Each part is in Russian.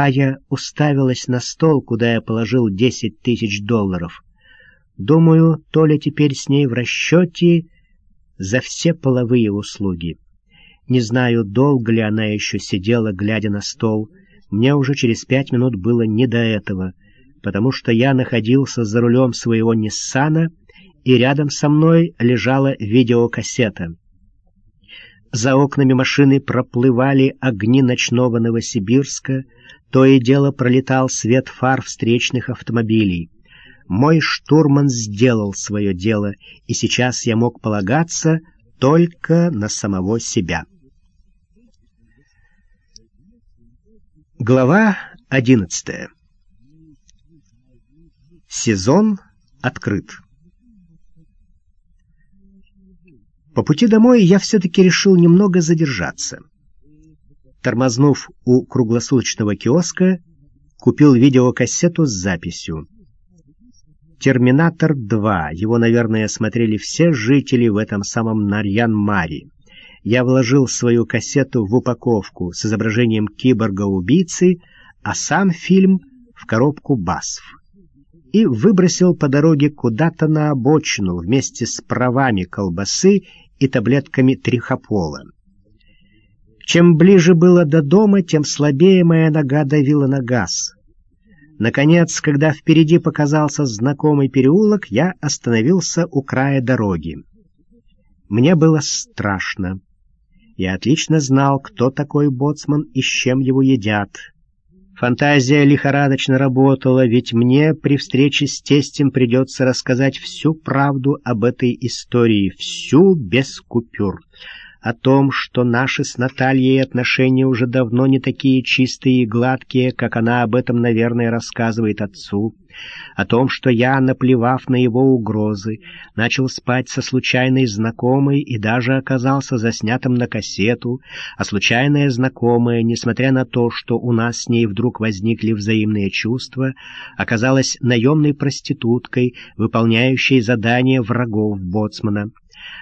Ая уставилась на стол, куда я положил десять тысяч долларов. Думаю, Толя теперь с ней в расчете за все половые услуги. Не знаю, долго ли она еще сидела, глядя на стол. Мне уже через пять минут было не до этого, потому что я находился за рулем своего Ниссана, и рядом со мной лежала видеокассета. За окнами машины проплывали огни ночного Новосибирска, то и дело пролетал свет фар встречных автомобилей. Мой штурман сделал свое дело, и сейчас я мог полагаться только на самого себя. Глава одиннадцатая. Сезон открыт. По пути домой я все-таки решил немного задержаться. Тормознув у круглосуточного киоска, купил видеокассету с записью. «Терминатор 2». Его, наверное, смотрели все жители в этом самом Нарьян-Маре я вложил свою кассету в упаковку с изображением киборга-убийцы, а сам фильм в коробку БАСФ и выбросил по дороге куда-то на обочину вместе с правами колбасы и таблетками трихопола. Чем ближе было до дома, тем слабее моя нога давила на газ. Наконец, когда впереди показался знакомый переулок, я остановился у края дороги. Мне было страшно. Я отлично знал, кто такой боцман и с чем его едят. Фантазия лихорадочно работала, ведь мне при встрече с тестем придется рассказать всю правду об этой истории, всю без купюр о том, что наши с Натальей отношения уже давно не такие чистые и гладкие, как она об этом, наверное, рассказывает отцу, о том, что я, наплевав на его угрозы, начал спать со случайной знакомой и даже оказался заснятым на кассету, а случайная знакомая, несмотря на то, что у нас с ней вдруг возникли взаимные чувства, оказалась наемной проституткой, выполняющей задания врагов Боцмана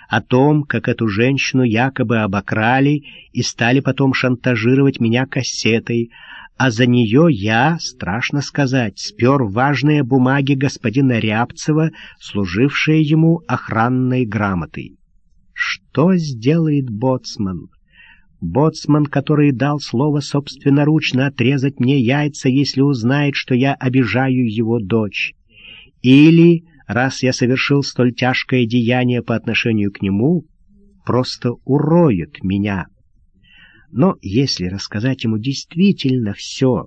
о том, как эту женщину якобы обокрали и стали потом шантажировать меня кассетой, а за нее я, страшно сказать, спер важные бумаги господина Рябцева, служившие ему охранной грамотой. Что сделает боцман? Боцман, который дал слово собственноручно отрезать мне яйца, если узнает, что я обижаю его дочь. Или раз я совершил столь тяжкое деяние по отношению к нему, просто уроет меня. Но если рассказать ему действительно все,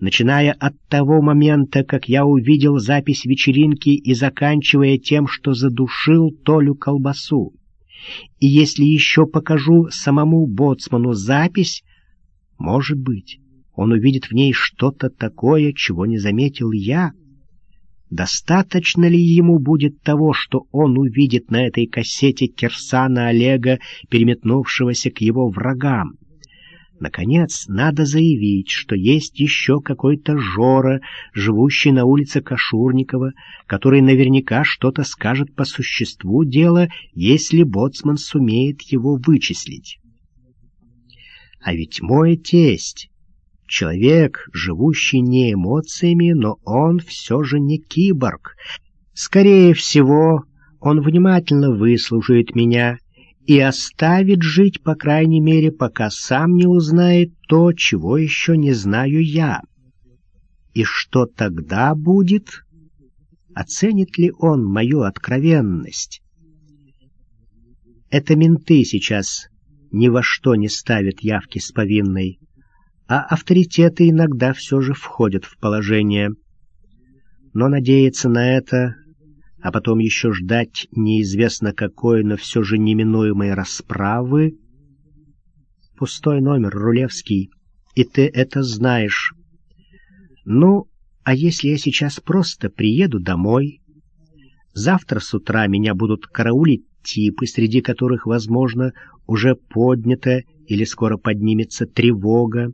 начиная от того момента, как я увидел запись вечеринки и заканчивая тем, что задушил Толю колбасу, и если еще покажу самому боцману запись, может быть, он увидит в ней что-то такое, чего не заметил я, Достаточно ли ему будет того, что он увидит на этой кассете Кирсана Олега, переметнувшегося к его врагам? Наконец, надо заявить, что есть еще какой-то Жора, живущий на улице Кашурникова, который наверняка что-то скажет по существу дела, если боцман сумеет его вычислить. А ведь мой тесть Человек, живущий не эмоциями, но он все же не киборг. Скорее всего, он внимательно выслушает меня и оставит жить, по крайней мере, пока сам не узнает то, чего еще не знаю я. И что тогда будет? Оценит ли он мою откровенность? Это менты сейчас ни во что не ставят явки с повинной а авторитеты иногда все же входят в положение. Но надеяться на это, а потом еще ждать неизвестно какой, но все же неминуемой расправы... Пустой номер, Рулевский, и ты это знаешь. Ну, а если я сейчас просто приеду домой? Завтра с утра меня будут караулить типы, среди которых, возможно, уже поднята или скоро поднимется тревога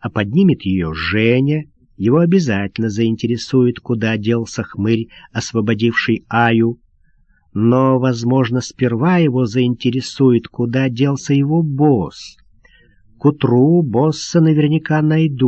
а поднимет ее Женя, его обязательно заинтересует, куда делся хмырь, освободивший Аю. Но, возможно, сперва его заинтересует, куда делся его босс. К утру босса наверняка найдут.